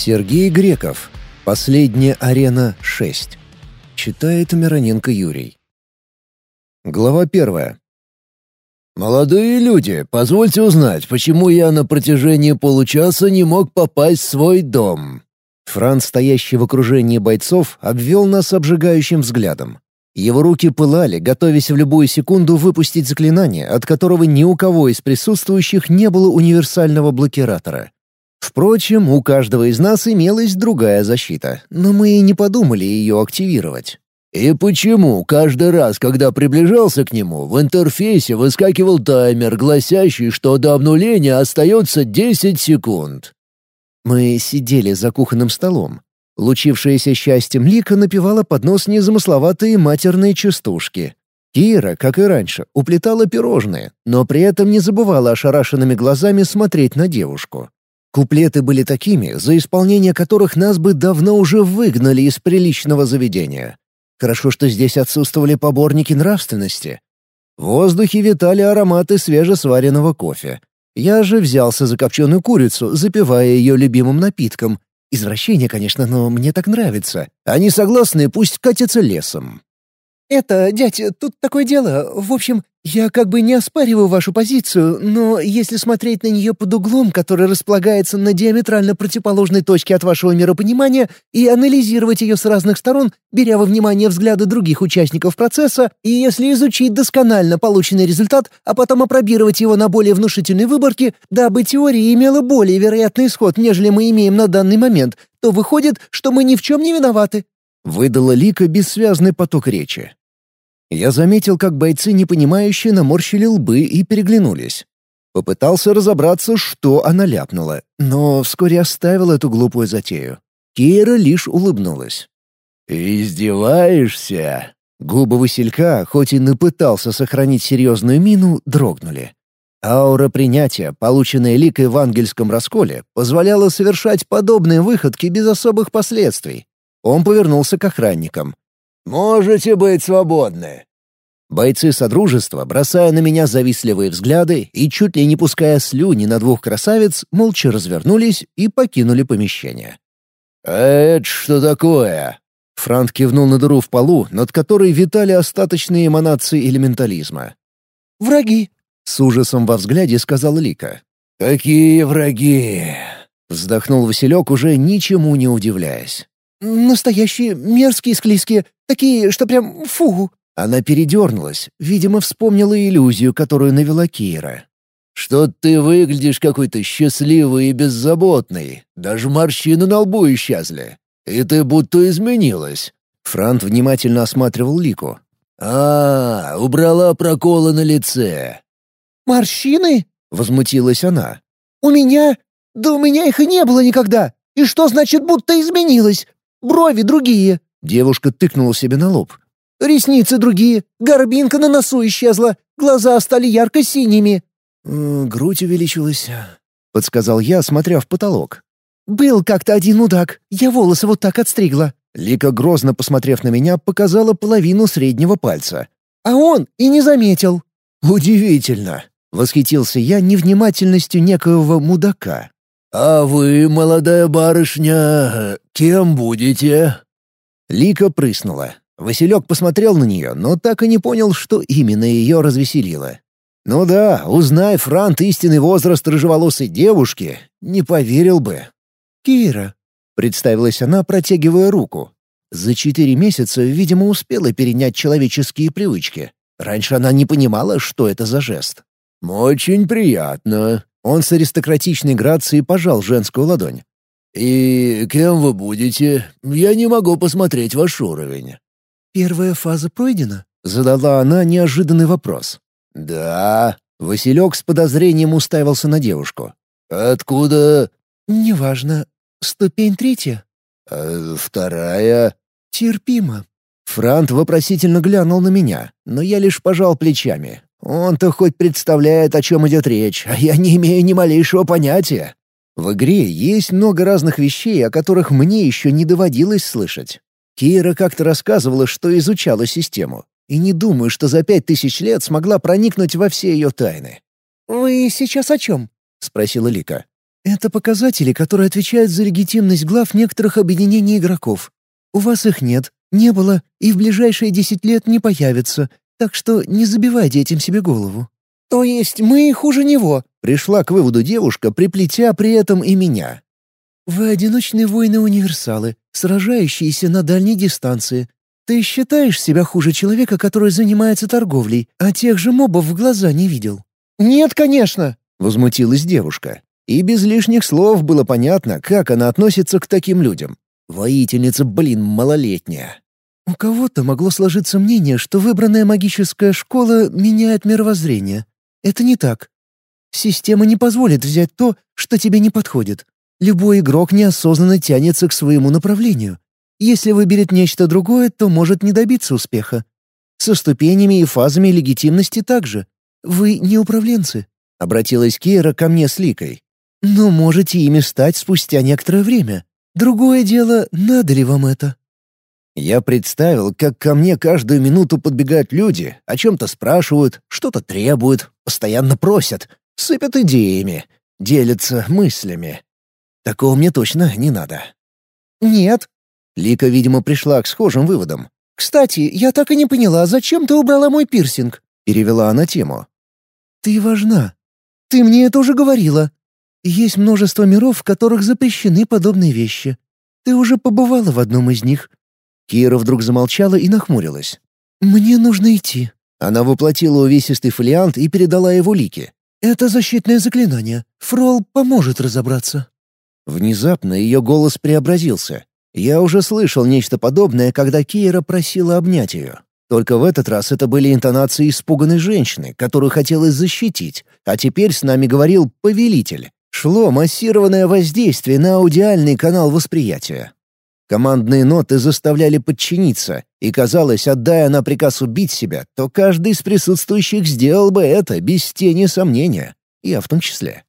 Сергей Греков. Последняя арена 6. Читает Мироненко Юрий. Глава первая. «Молодые люди, позвольте узнать, почему я на протяжении получаса не мог попасть в свой дом?» Франц, стоящий в окружении бойцов, обвел нас обжигающим взглядом. Его руки пылали, готовясь в любую секунду выпустить заклинание, от которого ни у кого из присутствующих не было универсального блокиратора. Впрочем, у каждого из нас имелась другая защита, но мы и не подумали ее активировать. И почему каждый раз, когда приближался к нему, в интерфейсе выскакивал таймер, гласящий, что до обнуления остается 10 секунд? Мы сидели за кухонным столом. Лучившаяся счастьем Лика напевала под нос незамысловатые матерные частушки. Кира, как и раньше, уплетала пирожные, но при этом не забывала ошарашенными глазами смотреть на девушку. Куплеты были такими, за исполнение которых нас бы давно уже выгнали из приличного заведения. Хорошо, что здесь отсутствовали поборники нравственности. В воздухе витали ароматы свежесваренного кофе. Я же взялся за копченую курицу, запивая ее любимым напитком. Извращение, конечно, но мне так нравится. Они согласны, пусть катятся лесом. «Это, дядь, тут такое дело. В общем, я как бы не оспариваю вашу позицию, но если смотреть на нее под углом, который располагается на диаметрально противоположной точке от вашего миропонимания, и анализировать ее с разных сторон, беря во внимание взгляды других участников процесса, и если изучить досконально полученный результат, а потом опробировать его на более внушительной выборке, дабы теория имела более вероятный исход, нежели мы имеем на данный момент, то выходит, что мы ни в чем не виноваты». Выдала Лика бессвязный поток речи. Я заметил, как бойцы непонимающие наморщили лбы и переглянулись. Попытался разобраться, что она ляпнула, но вскоре оставил эту глупую затею. Кира лишь улыбнулась. «Издеваешься?» Губы Василька, хоть и напытался сохранить серьезную мину, дрогнули. Аура принятия, полученная Ликой в ангельском расколе, позволяла совершать подобные выходки без особых последствий. Он повернулся к охранникам. «Можете быть свободны». Бойцы Содружества, бросая на меня завистливые взгляды и чуть ли не пуская слюни на двух красавиц, молча развернулись и покинули помещение. «А это что такое?» Франт кивнул на дыру в полу, над которой витали остаточные эманации элементализма. «Враги», — с ужасом во взгляде сказал Лика. «Какие враги?» — вздохнул Василек, уже ничему не удивляясь. «Настоящие, мерзкие, склизкие, такие, что прям фу!» Она передернулась, видимо, вспомнила иллюзию, которую навела Кира. «Что ты выглядишь какой-то счастливый и беззаботный. Даже морщины на лбу исчезли. И ты будто изменилась». Франт внимательно осматривал Лику. «А, убрала проколы на лице». «Морщины?» — возмутилась она. «У меня? Да у меня их и не было никогда. И что значит будто изменилась? Брови другие». Девушка тыкнула себе на лоб. «Ресницы другие, горбинка на носу исчезла, глаза стали ярко-синими». «Грудь увеличилась», — подсказал я, смотря в потолок. «Был как-то один мудак, я волосы вот так отстригла». Лика, грозно посмотрев на меня, показала половину среднего пальца. «А он и не заметил». «Удивительно», — восхитился я невнимательностью некоего мудака. «А вы, молодая барышня, кем будете?» Лика прыснула. Василек посмотрел на нее, но так и не понял, что именно ее развеселило. Ну да, узнай Франт истинный возраст рыжеволосой девушки, не поверил бы. «Кира», — представилась она, протягивая руку. За четыре месяца, видимо, успела перенять человеческие привычки. Раньше она не понимала, что это за жест. «Очень приятно», он с аристократичной грацией пожал женскую ладонь. «И кем вы будете? Я не могу посмотреть ваш уровень». «Первая фаза пройдена?» — задала она неожиданный вопрос. «Да». Василек с подозрением уставился на девушку. «Откуда?» «Неважно. Ступень третья». «А вторая?» «Терпимо». Франт вопросительно глянул на меня, но я лишь пожал плечами. Он-то хоть представляет, о чем идет речь, а я не имею ни малейшего понятия. В игре есть много разных вещей, о которых мне еще не доводилось слышать. Кира как-то рассказывала, что изучала систему, и не думаю, что за пять тысяч лет смогла проникнуть во все ее тайны. «Вы сейчас о чем?» — спросила Лика. Это показатели, которые отвечают за легитимность глав некоторых объединений игроков. У вас их нет, не было и в ближайшие десять лет не появится, так что не забивайте этим себе голову». «То есть мы хуже него?» — пришла к выводу девушка, приплетя при этом и меня. «Вы одиночные воины-универсалы, сражающиеся на дальней дистанции. Ты считаешь себя хуже человека, который занимается торговлей, а тех же мобов в глаза не видел?» «Нет, конечно!» — возмутилась девушка. И без лишних слов было понятно, как она относится к таким людям. Воительница, блин, малолетняя. У кого-то могло сложиться мнение, что выбранная магическая школа меняет мировоззрение. Это не так. Система не позволит взять то, что тебе не подходит. Любой игрок неосознанно тянется к своему направлению. Если выберет нечто другое, то может не добиться успеха. Со ступенями и фазами легитимности также. Вы не управленцы. Обратилась Кейра ко мне с Ликой. Но можете ими стать спустя некоторое время. Другое дело, надо ли вам это? Я представил, как ко мне каждую минуту подбегают люди, о чем-то спрашивают, что-то требуют, постоянно просят, сыпят идеями, делятся мыслями. Такого мне точно не надо. «Нет». Лика, видимо, пришла к схожим выводам. «Кстати, я так и не поняла, зачем ты убрала мой пирсинг?» Перевела она тему. «Ты важна. Ты мне это уже говорила. Есть множество миров, в которых запрещены подобные вещи. Ты уже побывала в одном из них. Кира вдруг замолчала и нахмурилась. «Мне нужно идти». Она воплотила увесистый фолиант и передала его Лике. «Это защитное заклинание. Фрол поможет разобраться». Внезапно ее голос преобразился. Я уже слышал нечто подобное, когда Кира просила обнять ее. Только в этот раз это были интонации испуганной женщины, которую хотелось защитить, а теперь с нами говорил повелитель. Шло массированное воздействие на аудиальный канал восприятия. Командные ноты заставляли подчиниться, и казалось, отдая на приказ убить себя, то каждый из присутствующих сделал бы это без тени сомнения, я в том числе.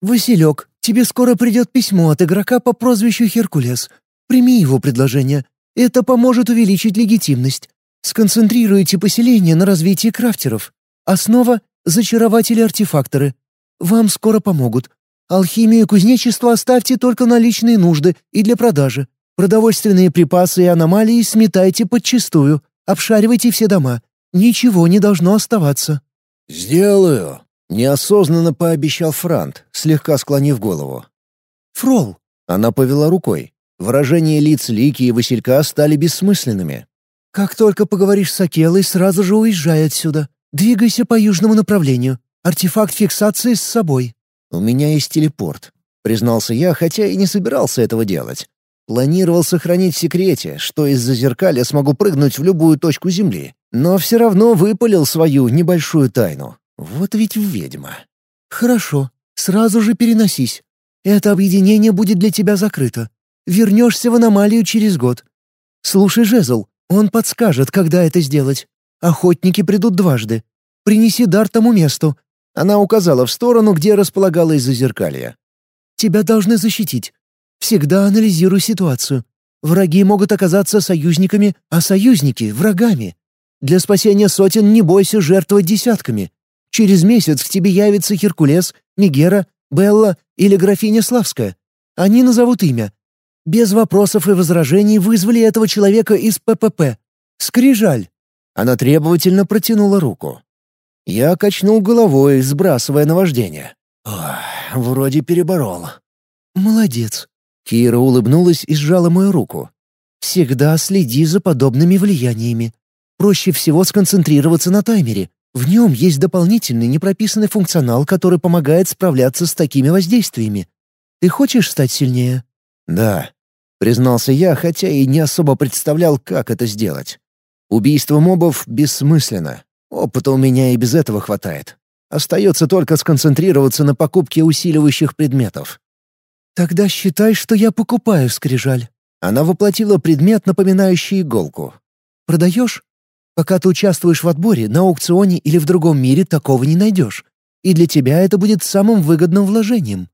«Василек, тебе скоро придет письмо от игрока по прозвищу Херкулес. Прими его предложение. Это поможет увеличить легитимность. Сконцентрируйте поселение на развитии крафтеров. Основа — зачарователи-артефакторы. Вам скоро помогут. Алхимию и кузнечество оставьте только на личные нужды и для продажи. Продовольственные припасы и аномалии сметайте подчистую, обшаривайте все дома. Ничего не должно оставаться». «Сделаю», — неосознанно пообещал Франт, слегка склонив голову. «Фрол». Она повела рукой. Выражения лиц Лики и Василька стали бессмысленными. «Как только поговоришь с Акелой, сразу же уезжай отсюда. Двигайся по южному направлению. Артефакт фиксации с собой». «У меня есть телепорт», — признался я, хотя и не собирался этого делать. Планировал сохранить в секрете, что из-за зеркаля смогу прыгнуть в любую точку Земли, но все равно выпалил свою небольшую тайну. Вот ведь ведьма. «Хорошо, сразу же переносись. Это объединение будет для тебя закрыто. Вернешься в аномалию через год. Слушай, Жезл, он подскажет, когда это сделать. Охотники придут дважды. Принеси дар тому месту». Она указала в сторону, где располагалось зазеркалье. «Тебя должны защитить. Всегда анализируй ситуацию. Враги могут оказаться союзниками, а союзники — врагами. Для спасения сотен не бойся жертвовать десятками. Через месяц к тебе явится Херкулес, Мегера, Белла или графиня Славская. Они назовут имя. Без вопросов и возражений вызвали этого человека из ППП. Скрижаль. Она требовательно протянула руку. Я качнул головой, сбрасывая наваждение. Ох, вроде переборол. «Молодец. Кира улыбнулась и сжала мою руку. «Всегда следи за подобными влияниями. Проще всего сконцентрироваться на таймере. В нем есть дополнительный непрописанный функционал, который помогает справляться с такими воздействиями. Ты хочешь стать сильнее?» «Да», — признался я, хотя и не особо представлял, как это сделать. «Убийство мобов бессмысленно. Опыта у меня и без этого хватает. Остается только сконцентрироваться на покупке усиливающих предметов. «Тогда считай, что я покупаю скрижаль». Она воплотила предмет, напоминающий иголку. «Продаешь? Пока ты участвуешь в отборе, на аукционе или в другом мире такого не найдешь. И для тебя это будет самым выгодным вложением».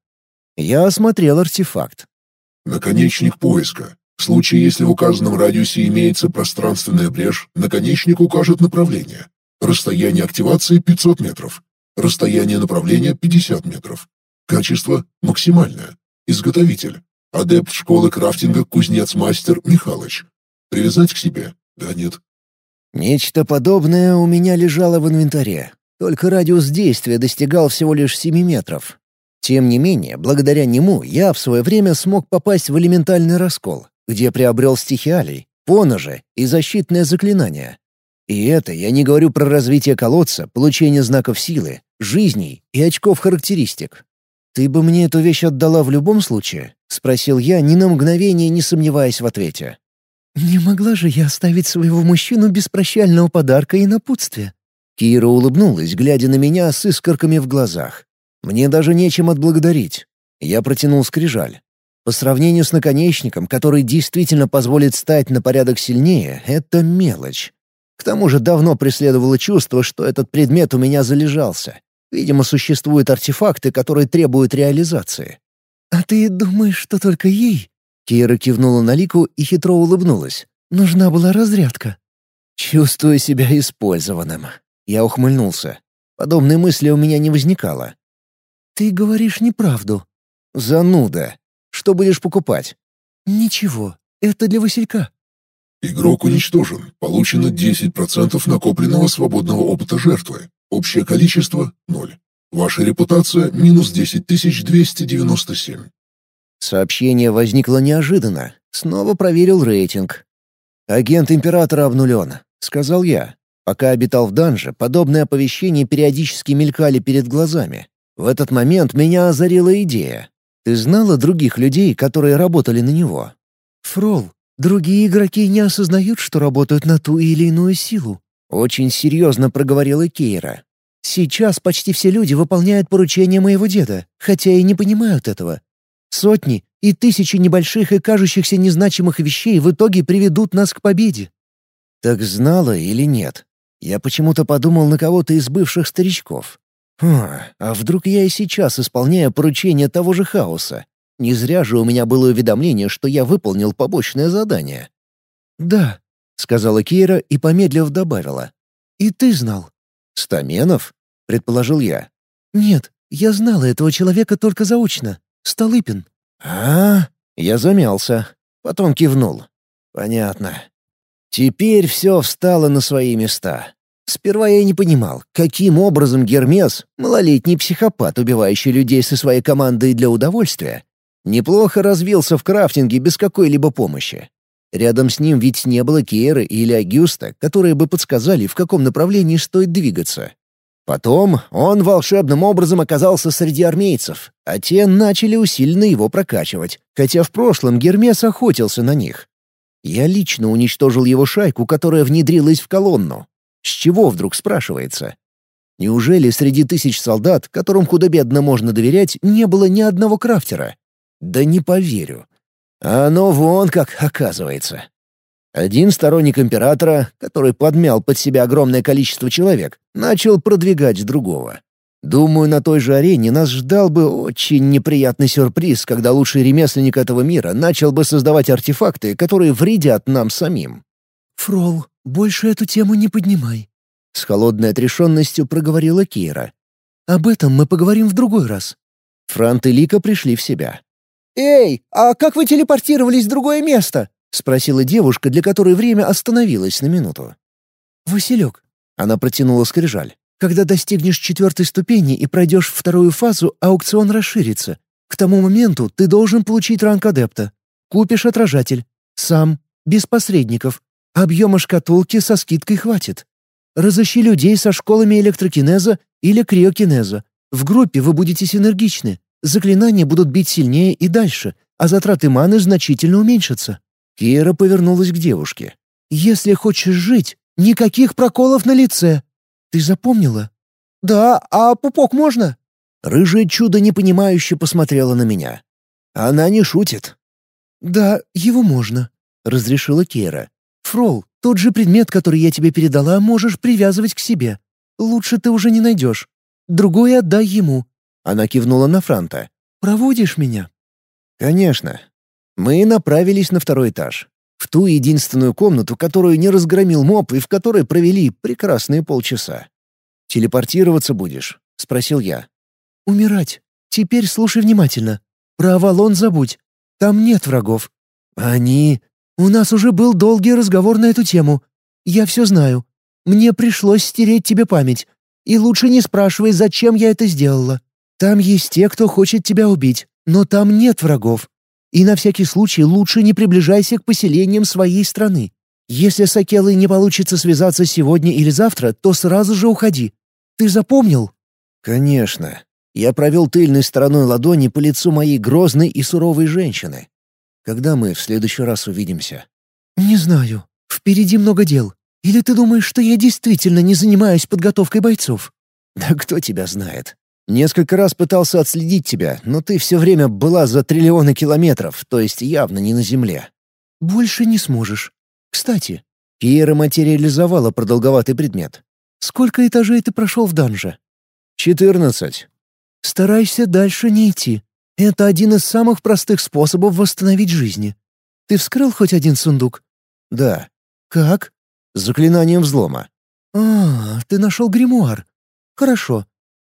Я осмотрел артефакт. Наконечник поиска. В случае, если в указанном радиусе имеется пространственная брешь, наконечник укажет направление. Расстояние активации 500 метров. Расстояние направления 50 метров. Качество максимальное. Изготовитель. Адепт школы крафтинга кузнец-мастер Михалыч. Привязать к себе? Да нет. Нечто подобное у меня лежало в инвентаре. Только радиус действия достигал всего лишь 7 метров. Тем не менее, благодаря нему я в свое время смог попасть в элементальный раскол, где приобрел стихиалий, поножи и защитное заклинание. И это я не говорю про развитие колодца, получение знаков силы, жизней и очков характеристик. «Ты бы мне эту вещь отдала в любом случае?» — спросил я, ни на мгновение не сомневаясь в ответе. «Не могла же я оставить своего мужчину без прощального подарка и напутствия?» Кира улыбнулась, глядя на меня с искорками в глазах. Мне даже нечем отблагодарить. Я протянул скрижаль. По сравнению с наконечником, который действительно позволит стать на порядок сильнее, это мелочь. К тому же давно преследовало чувство, что этот предмет у меня залежался. Видимо, существуют артефакты, которые требуют реализации. «А ты думаешь, что только ей?» Кира кивнула на Лику и хитро улыбнулась. «Нужна была разрядка». «Чувствую себя использованным». Я ухмыльнулся. Подобной мысли у меня не возникало. «Ты говоришь неправду». «Зануда. Что будешь покупать?» «Ничего. Это для Василька». Игрок уничтожен. Получено 10% накопленного свободного опыта жертвы. Общее количество — ноль. Ваша репутация — минус 10297. Сообщение возникло неожиданно. Снова проверил рейтинг. «Агент Императора обнулен», — сказал я. Пока обитал в данже, подобные оповещения периодически мелькали перед глазами. В этот момент меня озарила идея. Ты знала других людей, которые работали на него? Фрол, другие игроки не осознают, что работают на ту или иную силу. Очень серьезно проговорила Кейра. Сейчас почти все люди выполняют поручения моего деда, хотя и не понимают этого. Сотни и тысячи небольших и кажущихся незначимых вещей в итоге приведут нас к победе. Так знала или нет? Я почему-то подумал на кого-то из бывших старичков. Хм, а вдруг я и сейчас исполняю поручение того же хаоса? Не зря же у меня было уведомление, что я выполнил побочное задание. «Да», — сказала Кира и, помедлив, добавила. «И ты знал». «Стаменов?» — предположил я. «Нет, я знала этого человека только заочно. Столыпин». «А?» — я замялся. Потом кивнул. «Понятно. Теперь все встало на свои места. Сперва я не понимал, каким образом Гермес, малолетний психопат, убивающий людей со своей командой для удовольствия, неплохо развился в крафтинге без какой-либо помощи. Рядом с ним ведь не было Киеры или Агюста, которые бы подсказали, в каком направлении стоит двигаться. Потом он волшебным образом оказался среди армейцев, а те начали усиленно его прокачивать, хотя в прошлом Гермес охотился на них. Я лично уничтожил его шайку, которая внедрилась в колонну, с чего вдруг спрашивается? Неужели среди тысяч солдат, которым худо-бедно можно доверять, не было ни одного крафтера? Да не поверю. А оно вон как оказывается. Один сторонник императора, который подмял под себя огромное количество человек, начал продвигать другого. Думаю, на той же арене нас ждал бы очень неприятный сюрприз, когда лучший ремесленник этого мира начал бы создавать артефакты, которые вредят нам самим. «Фрол, больше эту тему не поднимай», — с холодной отрешенностью проговорила Кира. «Об этом мы поговорим в другой раз». Франт и Лика пришли в себя. «Эй, а как вы телепортировались в другое место?» — спросила девушка, для которой время остановилось на минуту. «Василек», — она протянула скрижаль. «Когда достигнешь четвертой ступени и пройдешь вторую фазу, аукцион расширится. К тому моменту ты должен получить ранг адепта. Купишь отражатель. Сам, без посредников. Объема шкатулки со скидкой хватит. Разыщи людей со школами электрокинеза или криокинеза. В группе вы будете синергичны. Заклинания будут бить сильнее и дальше, а затраты маны значительно уменьшатся». Кира повернулась к девушке. «Если хочешь жить, никаких проколов на лице. Ты запомнила?» «Да, а пупок можно?» Рыжее чудо непонимающе посмотрела на меня. Она не шутит. «Да, его можно», — разрешила Кира. Фрол, тот же предмет, который я тебе передала, можешь привязывать к себе. Лучше ты уже не найдешь. Другой отдай ему». Она кивнула на Франта. «Проводишь меня?» «Конечно». Мы направились на второй этаж. В ту единственную комнату, которую не разгромил моб и в которой провели прекрасные полчаса. «Телепортироваться будешь?» — спросил я. «Умирать». Теперь слушай внимательно. Про Авалон забудь. Там нет врагов. Они... У нас уже был долгий разговор на эту тему. Я все знаю. Мне пришлось стереть тебе память. И лучше не спрашивай, зачем я это сделала. Там есть те, кто хочет тебя убить, но там нет врагов. И на всякий случай лучше не приближайся к поселениям своей страны. Если с Акелой не получится связаться сегодня или завтра, то сразу же уходи. Ты запомнил?» «Конечно. Я провел тыльной стороной ладони по лицу моей грозной и суровой женщины. Когда мы в следующий раз увидимся?» «Не знаю. Впереди много дел. Или ты думаешь, что я действительно не занимаюсь подготовкой бойцов?» «Да кто тебя знает? Несколько раз пытался отследить тебя, но ты все время была за триллионы километров, то есть явно не на Земле». «Больше не сможешь. Кстати...» Киера материализовала продолговатый предмет. «Сколько этажей ты прошел в данже?» «Четырнадцать». «Старайся дальше не идти. Это один из самых простых способов восстановить жизни. Ты вскрыл хоть один сундук?» «Да». «Как?» «Заклинанием взлома». «А, ты нашел гримуар. Хорошо.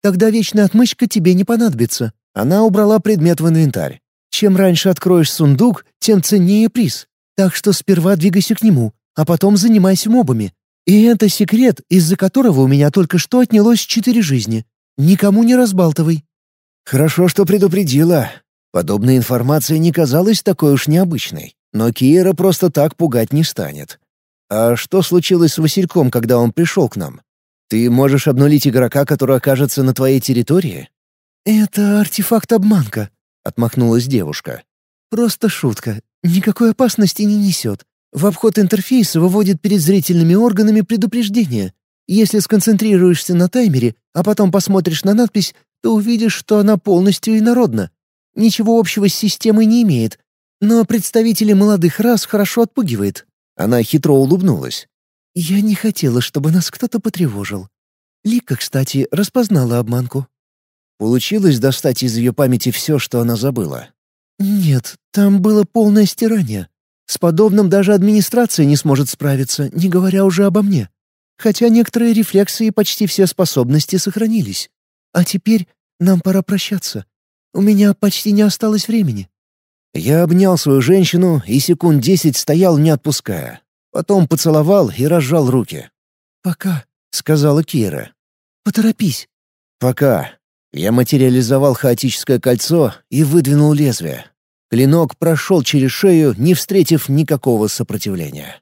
Тогда вечная отмычка тебе не понадобится». Она убрала предмет в инвентарь. «Чем раньше откроешь сундук, тем ценнее приз. Так что сперва двигайся к нему, а потом занимайся мобами. И это секрет, из-за которого у меня только что отнялось четыре жизни. Никому не разбалтывай». «Хорошо, что предупредила. Подобная информация не казалась такой уж необычной. Но Киера просто так пугать не станет. А что случилось с Васильком, когда он пришел к нам? Ты можешь обнулить игрока, который окажется на твоей территории?» «Это артефакт-обманка», — отмахнулась девушка. «Просто шутка. Никакой опасности не несет. В обход интерфейса выводит перед зрительными органами предупреждение. Если сконцентрируешься на таймере, а потом посмотришь на надпись, то увидишь, что она полностью инородна. Ничего общего с системой не имеет, но представителей молодых рас хорошо отпугивает». Она хитро улыбнулась. «Я не хотела, чтобы нас кто-то потревожил. Лика, кстати, распознала обманку». Получилось достать из ее памяти все, что она забыла? «Нет, там было полное стирание. С подобным даже администрация не сможет справиться, не говоря уже обо мне. Хотя некоторые рефлексы и почти все способности сохранились. А теперь нам пора прощаться. У меня почти не осталось времени». Я обнял свою женщину и секунд десять стоял, не отпуская. Потом поцеловал и разжал руки. «Пока», — сказала Кира. «Поторопись». «Пока». Я материализовал хаотическое кольцо и выдвинул лезвие. Клинок прошел через шею, не встретив никакого сопротивления.